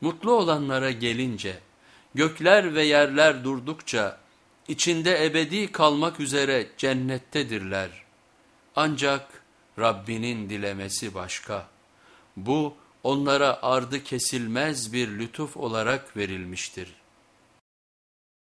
Mutlu olanlara gelince, gökler ve yerler durdukça, içinde ebedi kalmak üzere cennettedirler. Ancak Rabbinin dilemesi başka. Bu onlara ardı kesilmez bir lütuf olarak verilmiştir.''